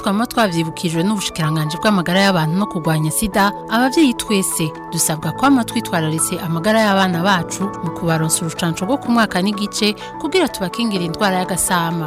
twaba twabyibukijwe n'ubushikiranganji bw'amagara y'abantu no kurwanya sida ababyeyi twese dusabwa kwama twitwararitse amagara y'abana bacu mu kubaronsa urucanco rwo ku mwaka n'igice kugira tubakingira indwara y'agasama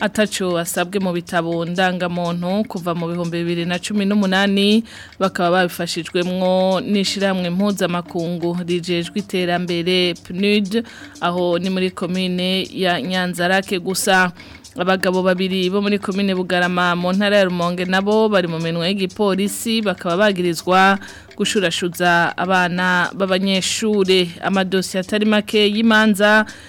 atacu asabwe mu bitabo ndangamuntu kuva mu bihumbi bibiri na cumi n'umunani bakaba babifashijwemwo n'ishyirahamwe mpuzamakungu rijejwe iterambere pnud aho ni muri komine ya nyanzarake gusa abagabo babiri bo muri komine bugarama mu ntara ya rumonge nabo bari mu minwa y'igipolisi bakaba bagirizwa gushurashuza abana b’abanyeshuri amadosiye atari make y'imanza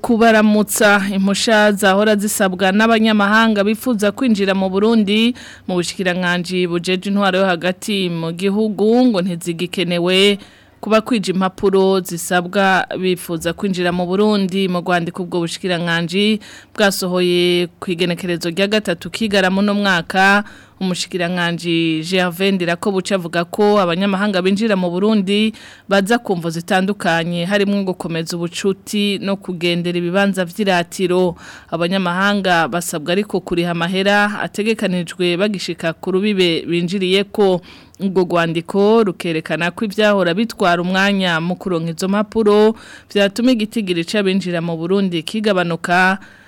kubaramutsa impusha zahora zisabwa n'abanyamahanga bifuza kwinjira mu burundi mu bushikiranganji bujeje intwaro yo hagati mu gihugu ngo ntizigikenewe kuba kwija impapuro zisabwa bifuza kwinjira mu Burundi mu Rwandiko ubwo bushikiranganje bwasohoye ku igenekerezo rya gatatu kigara mu mwaka umushikiranganji Gervain Dirakobuca avuga ko abanyamahanga binjira mu Burundi baza kumva zitandukanye harimo gukomeza ubucuti no kugendera ibibanza vy'iratiro abanyamahanga basabwa ariko kuriha amahera ategekanijwe bagishika ku rubibe ko ubwo rwandiko rukerekana ko ibyahora bitwara umwanya mu kuronka izo mpapuro byatuma igitigiri cy'abinjira mu burundi kigabanuka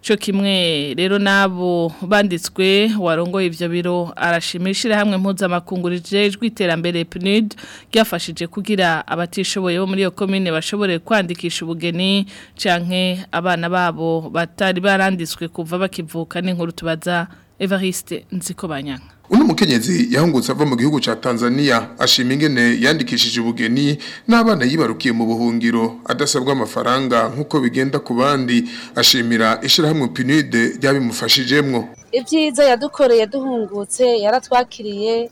cyo kimwe rero n'abo banditswe warongoye ibyo biro arashimishije hamwe mpuzamakungu rijejwe iterambere PNUD ryafashije kugira abatishoboye bo muri iyo commune bashobore kwandikisha ubugeni canke abana babo batari baranditswe kuva bakivuka n'inkuru tubaza Evariste Nzikobanyanga uno mukenyezi yahungutse ava mu gihugu ca Tanzania ashima ingene yandikishije ubugeni n'abana yibarukiye mu buhungiro adasabwa amafaranga nkuko bigenda ku bandi ashimira ishirahamwe PNUD ryabimufashijemwo ibyiza yadukoreye duhungutse yaratwakiriye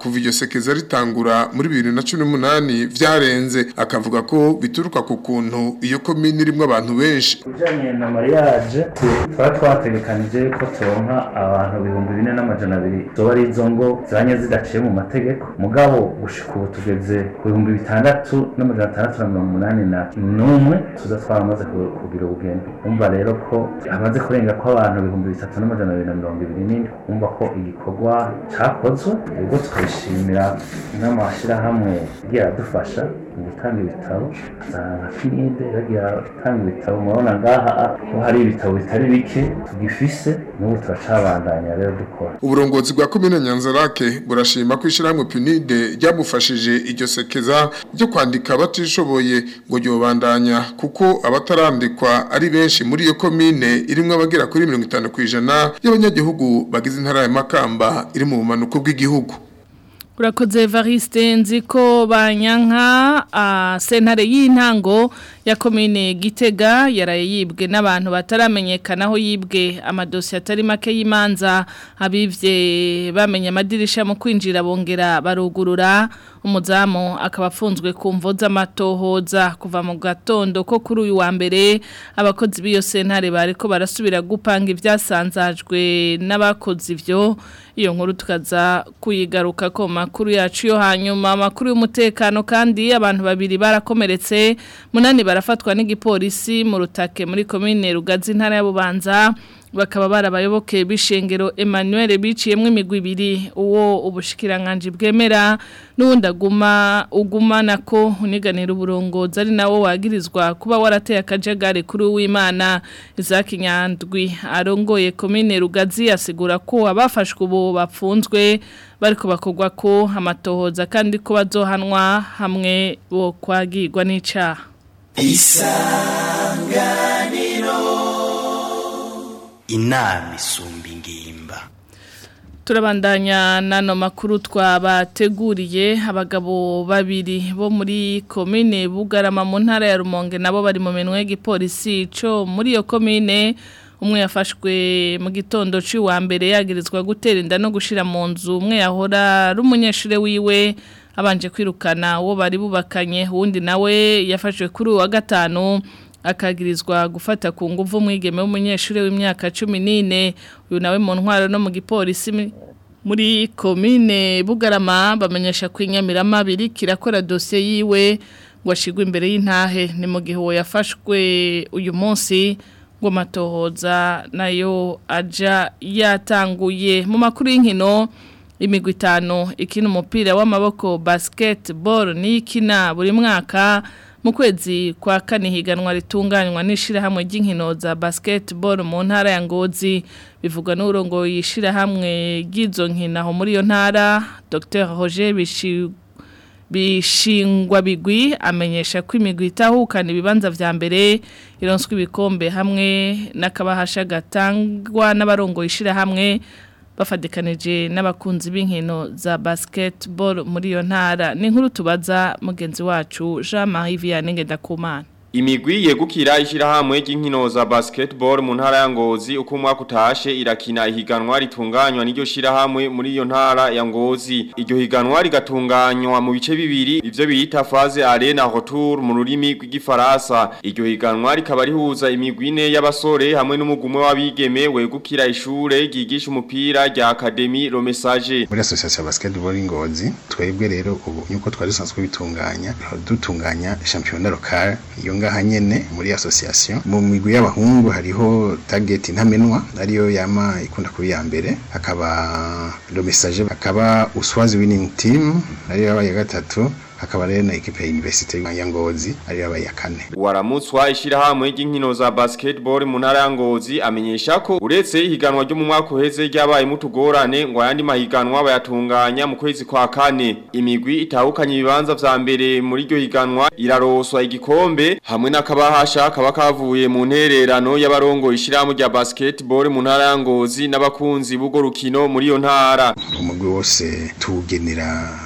kuva sekeza ritangura muri bibiri na cumi n'umunani byarenze akavuga ko bituruka ku kuntu iyo komini irimo abantu benshi bijyanye na mariage tuba ko turonka abantu ibihumbi bine n'amajana abiri tuba ari zanye zidaciye mu mategeko mugabo gushika ubu tugeze ku bihumbi bitandatu n'amajana atandatu na mirongo n'umwe tuza kugira ubugeni umva rero ko amaze kurenga ko abantu ibihumbi bitatu n'amajana umva ko igikorwa cyakozwe ubwo tukaba dushimira n'amashyirahamwe yagiye aradufasha mu gutanga ibitabo nka kinide yagiye aratanga ibitabo murabona ngaha ko hari ibitabo bitari bike tugifise n'ubu turacabandanya rero dukora uburongozi bwa komine nyanza burashima ko ishyirahamwe pinide ryamufashije iryo sekeza ryo kwandika abatishoboye ngo ryobandanya kuko abatarandikwa ari benshi muri iyo komine irimo abagera kuri mirongo itanu ku ijana y'abanyagihugu bagize intara ya makamba iri mu bumanuko bw'igihugu urakoze variste nzi ko banyanka sentare y'intango ya komine gitega yaraye yibwe n'abantu bataramenyekanaho yibwe amadosiye atari make y'imanza abibye bamenye amadirisha mu kwinjira bongera barugurura umuzamo akabafunzwe afunzwe ku mvo z'amatohoza kuva mu gatondo ko kuri uyu wa mbere abakozi b'iyo sentare bari barasubira gupanga ibyasanzajwe n'abakozi ibyo iyo nkuru tukaza kuyigaruka ko makuru yacu yo hanyuma amakuru y'umutekano kandi abantu babiri barakomeretse munani barafatwa n'igipolisi mu rutake muri komine rugazi intara y'abubanza bakaba barabayoboke bishengero Emmanuel biciyemo imigwi ibiri uwo ubushikiranganji bwemera n'uwundi aguma ugumana ko uniganira uburongo ari nawo wagirizwa kuba warateye akajagari kuri uw'Imana Isaac Nyandwi arongoye commune Rugazi asigura ko abafashwe ubu bapfunzwe bariko bakogwa ko amatohoza kandi ko bazohanwa hamwe bo kwagirwa n'icaha Isanga inama isumba ingimba turabandanya n'ano makuru twabateguriye abagabo babiri bo muri komine bugarama mu ntara ya rumonge nabo bari mu minwe y'igipolisi cyo muri iyo komine umwe yafashwe mu gitondo wa mbere yagirizwa gutera inda no gushyira mu nzu umwe yahora ari wiwe abanje kwirukana uwo bari bubakanye wundi nawe yafashwe kuri wa gatanu akagirizwa gufata ku nguvu mwigeme w'umunyeshuri w'imyaka cumi n'ine uyu nawe mu ntwaro no mu gipolisi muri komine bugarama bamenyesha ko inyamirama abiri kirakora dosiye yiwe ngo ashyirwe imbere y'intahe ni mu gihe yafashwe uyu munsi ngo matohoza nayo aja yatanguye mu makuru y'inkino imigwi itanu ikina umupira w'amaboko basiketiboro ikina buri mwaka mu kwezi kwa kane higanwa ritunganywa n'ishyirahamwe ry'inkino za basiketiboro mu ntara ya ngozi bivugwa n'uburongo yishirahamwe ry'izo nkinaho muri iyo ntara dr roger bishingwa bigwi amenyesha ko imigwi itahukana ibibanza vya mbere ironswa hamwe n'akabahasha gatangwa n'abarongo yishira bafatikanije n'abakunzi b'inkino za basketball muri iyo ntara ni nkuru tubaza mugenzi wacu Jean Marie Vianney Ndakumana Imigwi yegukira ishyirahamwe ry'inkino za basketball mu ntara ya Ngozi uko umwaka utashe irakina ihiganwa ritunganywa n'iryo shyirahamwe muri iyo ntara ya Ngozi. Iryo higanwa rigatunganywa mu bice bibiri ivyo biyita phase arena retour mu rurimi rw'igifaransa. Iryo higanwa rikaba rihuza imigwine ine y'abasore hamwe n'umugume w'abigeme wegukira ishure ryigisha umupira rya Academy Le Message. Muri association basketball Ngozi twebwe rero ubu yuko twari dusanzwe bitunganya dutunganya championnat local iyo ngaha nyene muri association mu migwi y'abahungu hariho target ntamenwa ariyo yama ikunda kuba iya mbere hakaba le message hakaba uswazi winning team ariyo yabaye gatatu hakaba rero na ekipe y'universite ya Ngozi ari abaye kane waramutswa ishirahamwe ry'inkino za basketball mu ntara ya Ngozi amenyesha ko uretse ihiganwa ryo mu mwaka uheze ryabaye mutugorane ngo ayandi mahiganwa bayatunganya mu kwezi kwa kane imigwi itahukanye ibibanza vya mbere muri ryo higanwa iraroswa igikombe hamwe n'akabahasha kaba kavuye mu ntererano y'abarongo ishirahamwe rya basketball mu ntara ya Ngozi n'abakunzi b'ugo rukino muri iyo ntara umugwi wose tugenera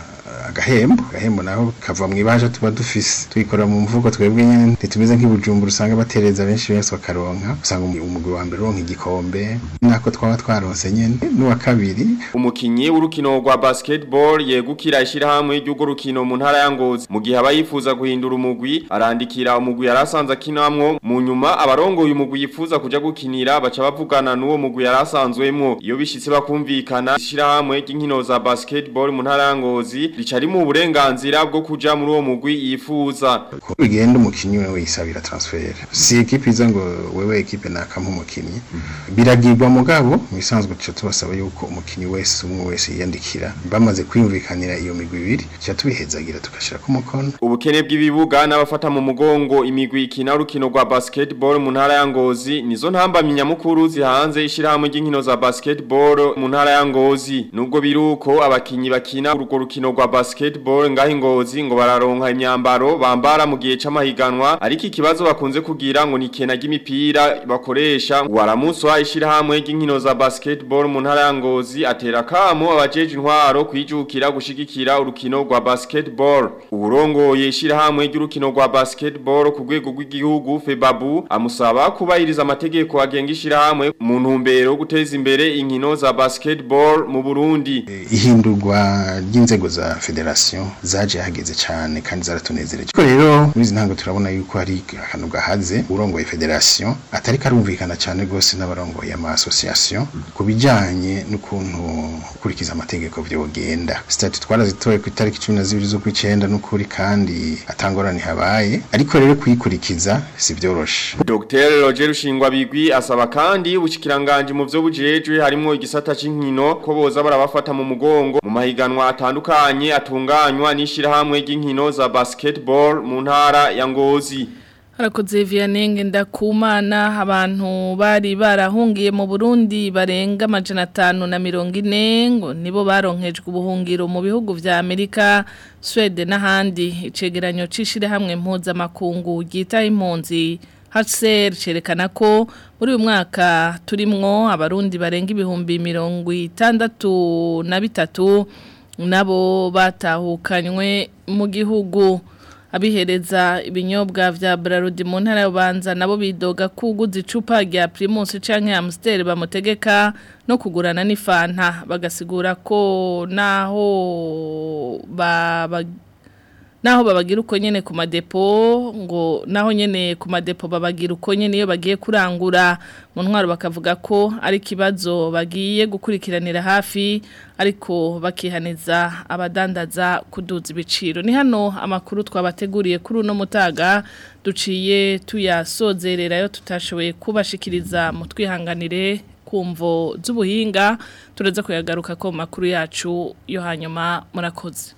agahembo agahembo naho kava mu ibaje tuba dufise tuyikorera mu mvugo twebwe nyine ntitumeze nk'ibujumbura usanga batereza benshi benshi bakaronka usanga umugwi wa mbere uronka igikombe nako twaba twaronse nyene n'uwa kabiri umukinyi w'urukino rwa basketball yegukira ishyirahamwe ry'urwo rukino mu ntara ya ngozi mu gihe aba yifuza guhindura umugwi arandikira umugwi yari asanze akinamwo mu nyuma abarongoye umugwi yifuza kujya gukinira baca bavugana n'uwo mugwi yarasanzwemwo iyo bishyitse bakumvikana ishyirahamwe ry'inkino za basketball mu ntara ya ngozi rica atari mu bwo kuja muri uwo mugwi yifuza ko umukinyi wewe yisabira transfer si ekipe iza ngo wewe equipe nakampa umukinyi mhm. biragirwa mugabo bisanzwe cyo tubasaba yuko umukinyi wese umwe wese yiyandikira bamaze kwiyumvikanira iyo migwi ibiri cyo tubihezagira tugashira ku mukono ubukene bw'ibibuga n'abafata mu mugongo imigwi ikina rukino rwa basketball mu ntara ya Ngozi nizo ntamba nyamukuru zihanze ishirahamwe ry'inkino za basketball mu ntara ya Ngozi nubwo biruko abakinnyi bakina urwo rukino rwa basketball basketball ngaho ngo bararonka imyambaro bambara mu gihe c'amahiganwa ariko ikibazo bakunze kugira ngo ni kena ry'imipira bakoresha waramunsi wahishira hamwe y'inkino za basketball mu ntara Ngozi atera kamo abajeje intwaro kwijukira gushigikira urukino rwa basketball uburongoye ishira hamwe y'urukino rwa basketball ku rwego rw'igihugu FEBABU amusaba kubahiriza amategeko agenga ishira hamwe mu ntumbero yo guteza imbere inkino za basketball mu Burundi ihindurwa ry'inzego za federation federasiyo zaje hageze cyane kandi zaratunezereje rero muri izi ntango turabona yuko hari akantu gahaze urongoye federation atari karumvikana cyane rwose n'abarongoye ama asosiyasiyo ku bijyanye n'ukuntu gukurikiza amategeko byogenda sitati twarazitoye ku itariki cumi na zibiri icyenda n'ukuri kandi atangorane habaye ariko rero kuyikurikiza si byoroshe dogiteri roger rushingwa bigwi asaba kandi ubushyikiranganji mu byo bujejwe harimo igisata cy'inkino ko boza barabafata mu mugongo mu mahiganwa atandukanye yatunganywa n'ishyirahamwe ry'inkino za basiketiboro mu ntara ya ngozi harakoze viyanenge ndakumana abantu bari barahungiye mu burundi barenga amajana atanu na mirongo ine ngo nibo baronkejwe ubuhungiro mu bihugu vya amerika swede n'ahandi icegeranyo c'ishirahamwe mpuzamakungu ryita impunzi haceri cerekana ko muri uyu mwaka turimo abarundi barenga ibihumbi mirongo itandatu na bitatu nabo batahukanywe mu gihugu abihereza ibinyobwa vya Brarudi mu ntara y'Ubanza nabo bidoga kuguza icupa rya Primus canke Amstel bamutegeka no kugurana n'ifanta bagasigura ko naho ba, ba naho babagira uko nyene ku madepo ngo naho nyene ku madepo babagira uko nyene iyo bagiye kurangura mu ntwaro bakavuga ko ari kibazo bagiye gukurikiranira hafi ariko bakihaniza abadandaza kuduza ibiciro ni hano amakuru twabateguriye kuri uno mutaga duciye tuyasozerera yo tutashoboye kubashikiriza mu twihanganire kumvo z'ubuhinga tureza kuyagaruka ko makuru yacu yo hanyuma murakoze